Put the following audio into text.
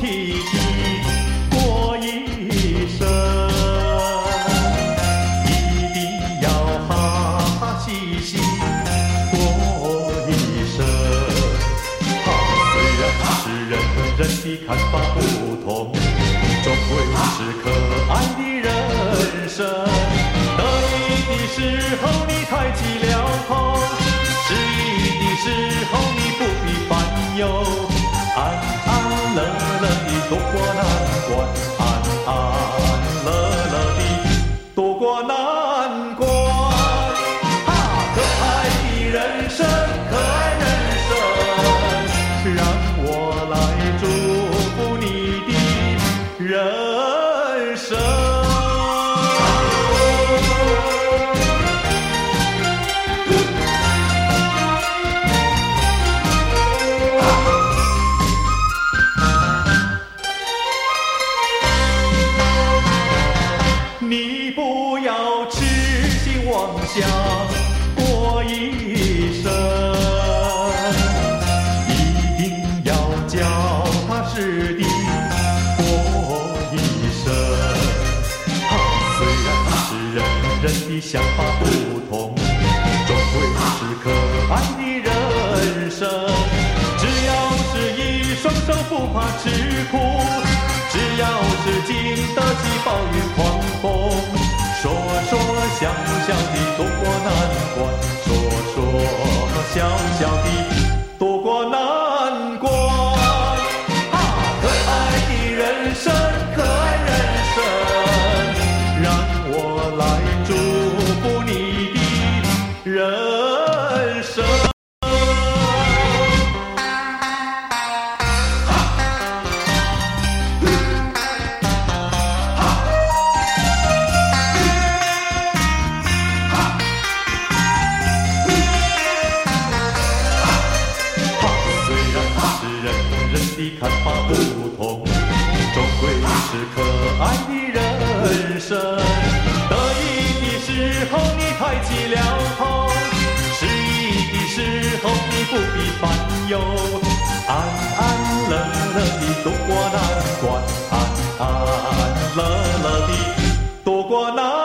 体笔过一生，一定要哈哈嘻嘻过一生。虽然是人和人的看法不同，终归是可爱的人生。得意。的时候你抬起了头，失意。的时候。过那想过一生，一定要脚踏实地过一生。啊，虽然是人人的想法不同，终归是可爱的人生。只要是一双手不怕吃苦，只要是经得起暴雨狂风，说说想是人人的看法不同终归是可爱的人生。得意的时候你抬起了头失意的时候你不必烦忧。安安乐乐的度过难关安安乐乐的度过难。